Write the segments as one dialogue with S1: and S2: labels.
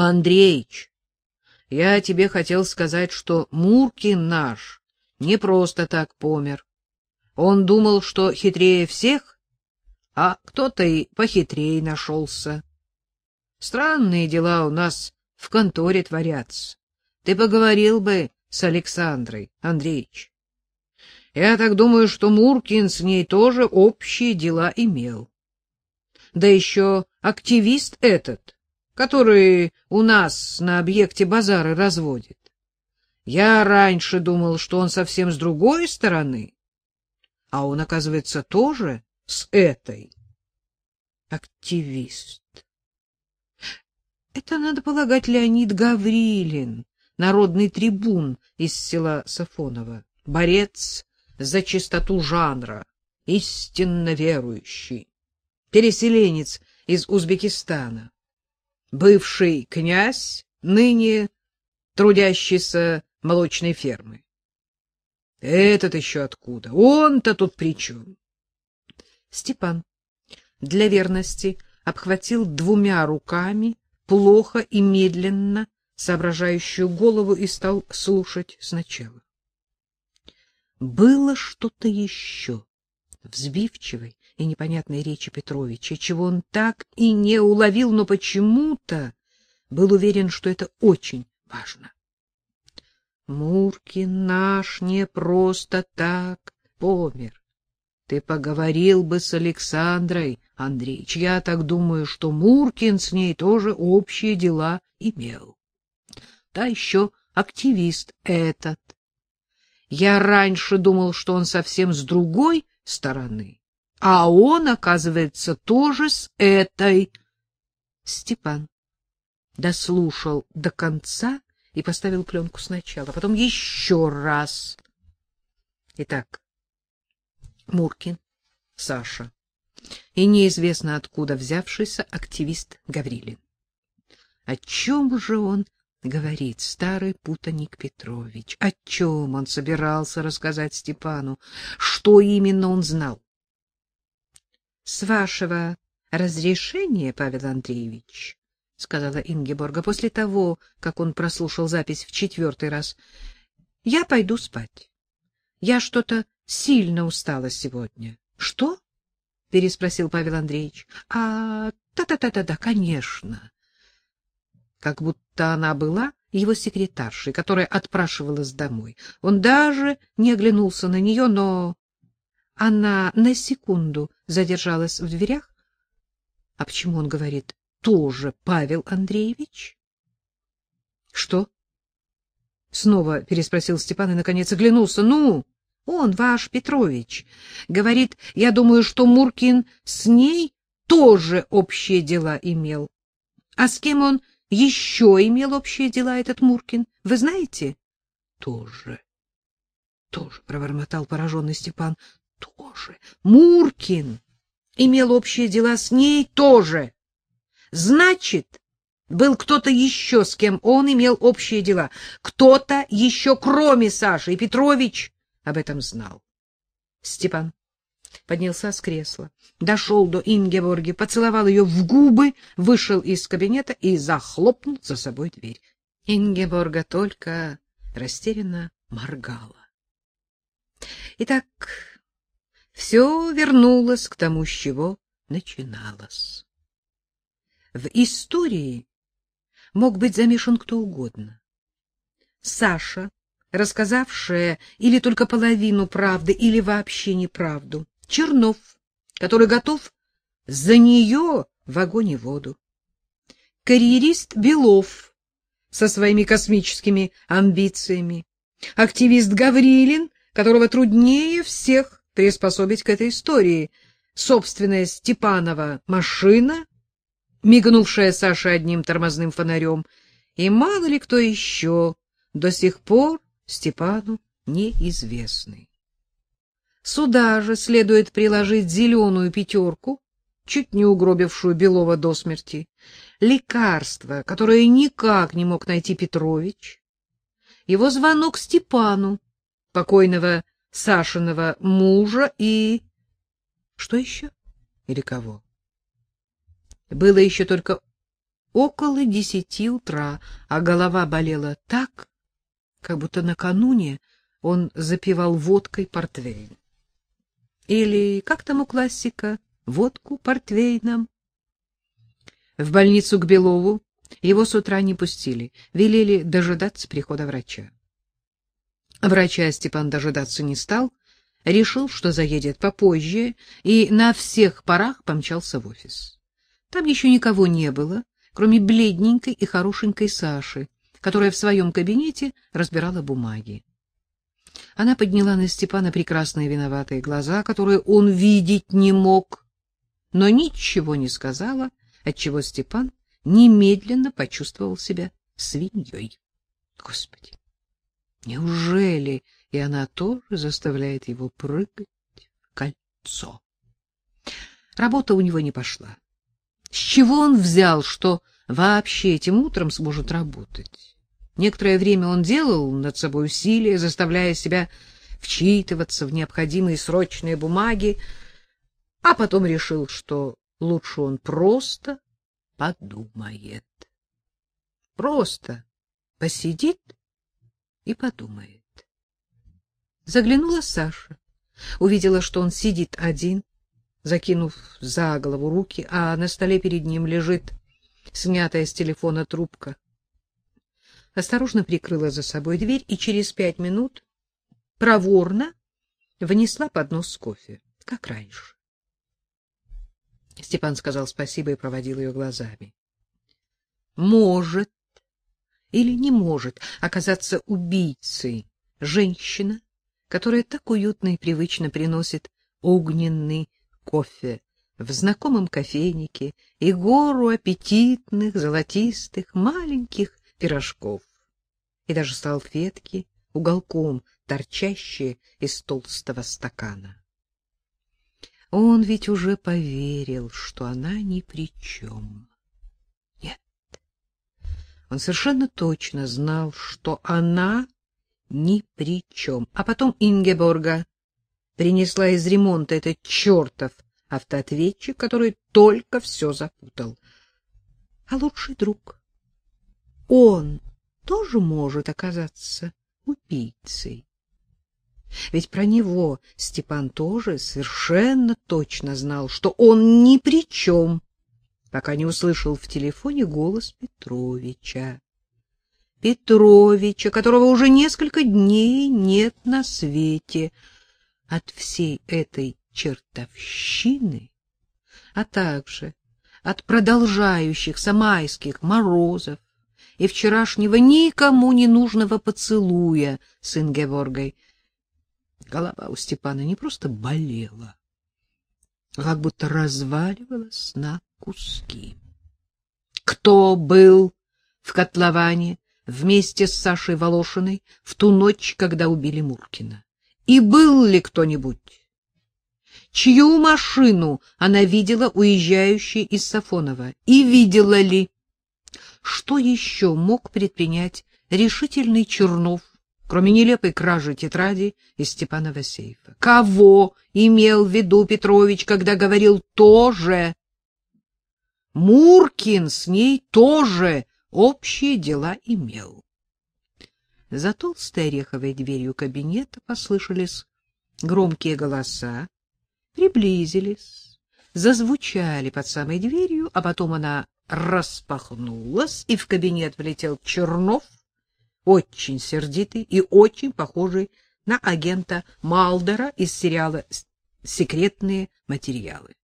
S1: Андреич, я тебе хотел сказать, что Муркин наш не просто так помер. Он думал, что хитрее всех, а кто-то и похитрее нашелся. Странные дела у нас в конторе творятся. Ты поговорил бы с Александрой, Андреевич. Я так думаю, что Муркин с ней тоже общие дела имел. Да еще активист этот, который у нас на объекте базары разводит. Я раньше думал, что он совсем с другой стороны, а он, оказывается, тоже с этой. Активист. Это, надо полагать, Леонид Гаврилин, народный трибун из села Сафоново, борец за чистоту жанра, истинно верующий, переселенец из Узбекистана, бывший князь, ныне трудящийся молочной фермы. Этот еще откуда? Он-то тут при чем? Степан для верности обхватил двумя руками плохо и медленно соображающую голову и стал слушать сначала. Было что-то еще в сбивчивой и непонятной речи Петровича, чего он так и не уловил, но почему-то был уверен, что это очень важно. Муркин наш не просто так помер. Ты поговорил бы с Александрой, Андреевич. Я так думаю, что Муркин с ней тоже общие дела имел. Да еще активист этот. Я раньше думал, что он совсем с другой стороны, а он, оказывается, тоже с этой. Степан дослушал до конца и поставил пленку сначала, потом еще раз. Итак, Муркин, Саша и неизвестно откуда взявшийся активист Гаврилин. О чем же он говорит, старый путаник Петрович? О чем он собирался рассказать Степану? Что именно он знал? — С вашего разрешения, Павел Андреевич, — сказала Ингеборга после того, как он прослушал запись в четвертый раз, — я пойду спать. Я что-то сильно устала сегодня. — Что? — переспросил Павел Андреевич. — А, та-та-та-та-да, конечно. Как будто она была его секретаршей, которая отпрашивалась домой. Он даже не оглянулся на нее, но она на секунду задержалась в дверях. А почему он говорит «тоже Павел Андреевич»? — Что? — снова переспросил Степан и, наконец, оглянулся. — Ну? — он, ваш Петрович, говорит, я думаю, что Муркин с ней тоже общие дела имел. А с кем он еще имел общие дела, этот Муркин, вы знаете? Тоже. Тоже, пробормотал пораженный Степан. Тоже. Муркин имел общие дела с ней тоже. Значит, был кто-то еще, с кем он имел общие дела. Кто-то еще, кроме Саши и Петрович об этом знал. Степан поднялся с кресла, дошел до Ингеборги, поцеловал ее в губы, вышел из кабинета и захлопнул за собой дверь. Ингеборга только растерянно моргала. Итак, все вернулось к тому, с чего начиналось. В истории мог быть замешан кто угодно. Саша рассказавшая или только половину правды, или вообще неправду. Чернов, который готов за нее в огонь и воду. Карьерист Белов со своими космическими амбициями. Активист Гаврилин, которого труднее всех приспособить к этой истории. Собственная Степанова машина, мигнувшая Саше одним тормозным фонарем, и мало ли кто еще до сих пор Степану неизвестный. Сюда же следует приложить зеленую пятерку, чуть не угробившую Белова до смерти, лекарство, которое никак не мог найти Петрович, его звонок Степану, покойного Сашиного мужа и... Что еще? Или кого? Было еще только около десяти утра, а голова болела так, как будто накануне он запивал водкой портвейн. Или, как там у классика, водку портвейном. В больницу к Белову его с утра не пустили, велели дожидаться прихода врача. Врача Степан дожидаться не стал, решил, что заедет попозже, и на всех парах помчался в офис. Там еще никого не было, кроме бледненькой и хорошенькой Саши, которая в своем кабинете разбирала бумаги. Она подняла на Степана прекрасные виноватые глаза, которые он видеть не мог, но ничего не сказала, отчего Степан немедленно почувствовал себя свиньей. Господи, неужели и она тоже заставляет его прыгать в кольцо? Работа у него не пошла. С чего он взял, что вообще этим утром сможет работать? Некоторое время он делал над собой усилия, заставляя себя вчитываться в необходимые срочные бумаги, а потом решил, что лучше он просто подумает. Просто посидит и подумает. Заглянула Саша, увидела, что он сидит один, закинув за голову руки, а на столе перед ним лежит снятая с телефона трубка. Осторожно прикрыла за собой дверь и через пять минут проворно внесла поднос с кофе, как раньше. Степан сказал спасибо и проводил ее глазами. Может или не может оказаться убийцей женщина, которая так уютно и привычно приносит огненный кофе в знакомом кофейнике и гору аппетитных золотистых маленьких пирожков, и даже салфетки уголком торчащие из толстого стакана. Он ведь уже поверил, что она ни при чем. Нет. Он совершенно точно знал, что она ни при чем. А потом Ингеборга принесла из ремонта этот чертов автоответчик, который только все запутал. А лучший друг. Он тоже может оказаться убийцей. Ведь про него Степан тоже совершенно точно знал, что он ни при чем, пока не услышал в телефоне голос Петровича. Петровича, которого уже несколько дней нет на свете. От всей этой чертовщины, а также от продолжающихся майских морозов и вчерашнего никому не нужного поцелуя с Ингеворгой, голова у Степана не просто болела, а как будто разваливалась на куски. Кто был в котловане вместе с Сашей Волошиной в ту ночь, когда убили Муркина? И был ли кто-нибудь? Чью машину она видела уезжающей из Сафонова? И видела ли? Что еще мог предпринять решительный Чернов, кроме нелепой кражи тетради из Степанова сейфа? Кого имел в виду Петрович, когда говорил «тоже»? Муркин с ней тоже общие дела имел. За толстой ореховой дверью кабинета послышались громкие голоса, приблизились, зазвучали под самой дверью, а потом она распахнулась, и в кабинет влетел Чернов, очень сердитый и очень похожий на агента Малдера из сериала «Секретные материалы».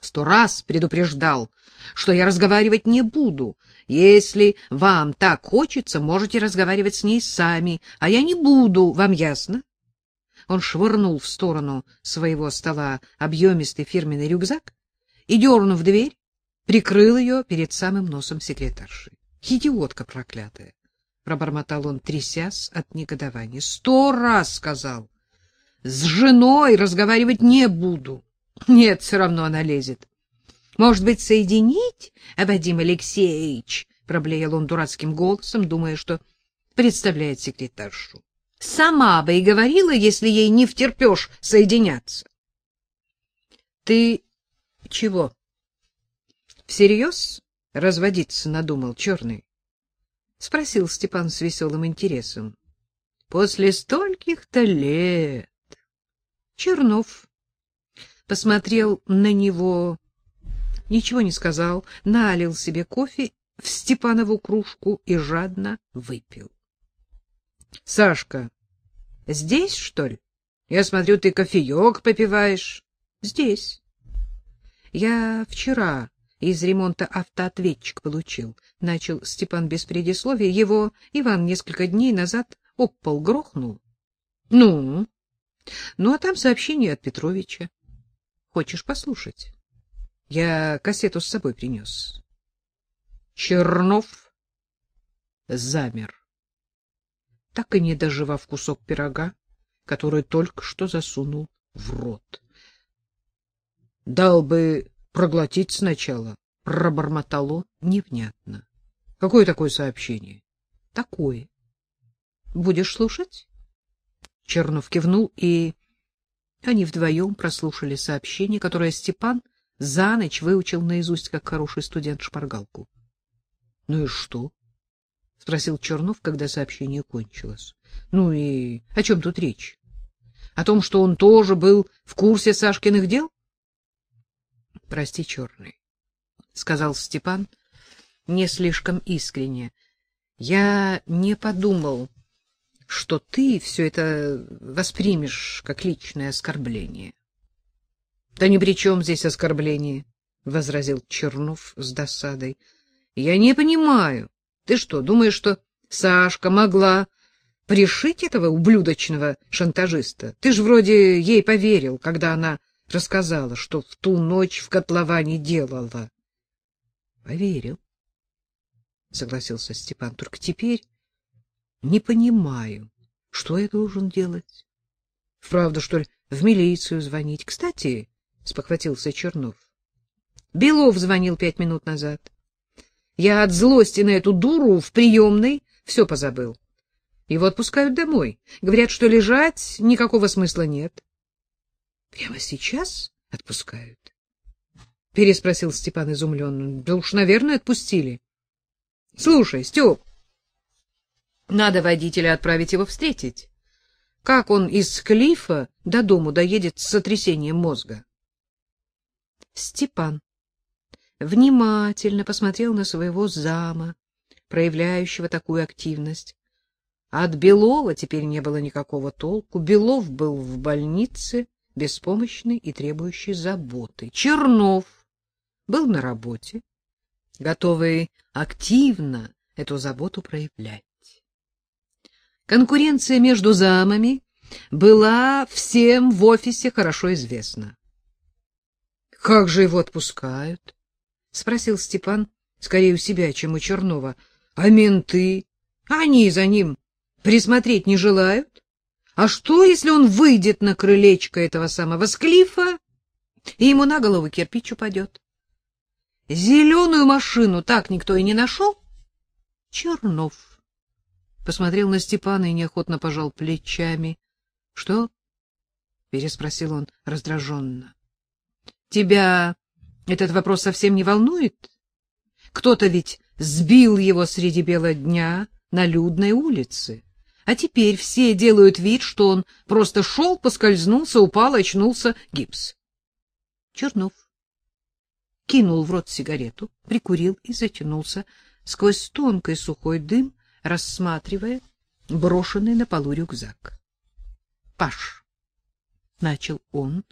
S1: Сто раз предупреждал, что я разговаривать не буду. Если вам так хочется, можете разговаривать с ней сами, а я не буду, вам ясно? Он швырнул в сторону своего стола объемистый фирменный рюкзак и, дернув дверь, прикрыл ее перед самым носом секретарши. Идиотка проклятая! — пробормотал он, трясясь от негодования. — Сто раз сказал! С женой разговаривать не буду. Нет, все равно она лезет. Может быть, соединить, Вадим Алексеевич? Проблеял он дурацким голосом, думая, что представляет секретаршу. Сама бы и говорила, если ей не втерпешь соединяться. Ты чего? Всерьез разводиться надумал, черный? — спросил Степан с веселым интересом. — После стольких-то лет. Чернов посмотрел на него, ничего не сказал, налил себе кофе в Степанову кружку и жадно выпил. — Сашка, здесь, что ли? Я смотрю, ты кофеек попиваешь. — Здесь. Я вчера из ремонта автоответчик получил. Начал Степан без предисловия. Его Иван несколько дней назад об пол грохнул. — Ну? Ну, а там сообщение от Петровича. Хочешь послушать? Я кассету с собой принес. Чернов замер, так и не доживав кусок пирога, который только что засунул в рот. Дал бы проглотить сначала, пробормотал он невнятно. Какое такое сообщение? Такое. Будешь слушать? Чернов кивнул, и они вдвоем прослушали сообщение, которое Степан за ночь выучил наизусть, как хороший студент шпаргалку. — Ну и что? — спросил Чернов, когда сообщение кончилось. — Ну и о чем тут речь? О том, что он тоже был в курсе Сашкиных дел? — Прости, Черный, — сказал Степан не слишком искренне. — Я не подумал что ты все это воспримешь как личное оскорбление. — Да ни при чем здесь оскорбление, — возразил Чернов с досадой. — Я не понимаю. Ты что, думаешь, что Сашка могла пришить этого ублюдочного шантажиста? Ты же вроде ей поверил, когда она рассказала, что в ту ночь в котловане делала. — Поверил, — согласился Степан. — Только теперь не понимаю, что я должен делать. Правда, что ли, в милицию звонить? Кстати, спохватился Чернов. Белов звонил пять минут назад. Я от злости на эту дуру в приемной все позабыл. Его отпускают домой. Говорят, что лежать никакого смысла нет. Прямо сейчас отпускают? Переспросил Степан изумленно. Да уж, наверное, отпустили. Слушай, Степ, надо водителя отправить его встретить. Как он из Клифа до дому доедет с сотрясением мозга? Степан внимательно посмотрел на своего зама, проявляющего такую активность. От Белова теперь не было никакого толку. Белов был в больнице, беспомощный и требующий заботы. Чернов был на работе, готовый активно эту заботу проявлять. Конкуренция между замами была всем в офисе хорошо известна. — Как же его отпускают? — спросил Степан, скорее у себя, чем у Чернова. — А менты? Они за ним присмотреть не желают? А что, если он выйдет на крылечко этого самого склифа, и ему на голову кирпич упадет? Зеленую машину так никто и не нашел? Чернов посмотрел на Степана и неохотно пожал плечами. — Что? — переспросил он раздраженно. — Тебя этот вопрос совсем не волнует? Кто-то ведь сбил его среди бела дня на людной улице. А теперь все делают вид, что он просто шел, поскользнулся, упал, очнулся, гипс. Чернов кинул в рот сигарету, прикурил и затянулся. Сквозь тонкий сухой дым рассматривая брошенный на полу рюкзак. — Паш, — начал он,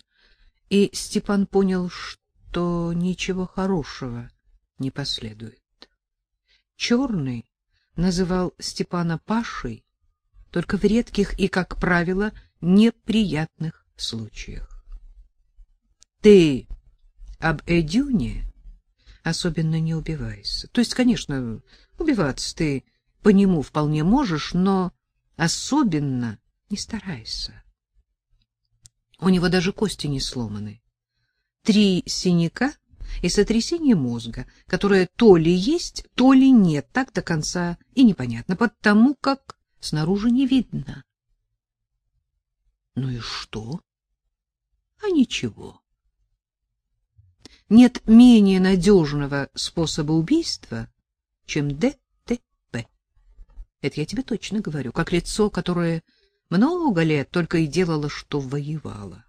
S1: и Степан понял, что ничего хорошего не последует. Черный называл Степана Пашей только в редких и, как правило, неприятных случаях. — Ты об Эдюне особенно не убивайся. То есть, конечно, убиваться ты по нему вполне можешь, но особенно не старайся. У него даже кости не сломаны. Три синяка и сотрясение мозга, которое то ли есть, то ли нет, так до конца и непонятно, потому как снаружи не видно. Ну и что? А ничего. нет менее надежного способа убийства, чем ДТП. Это я тебе точно говорю, как лицо, которое много лет только и делало, что воевало.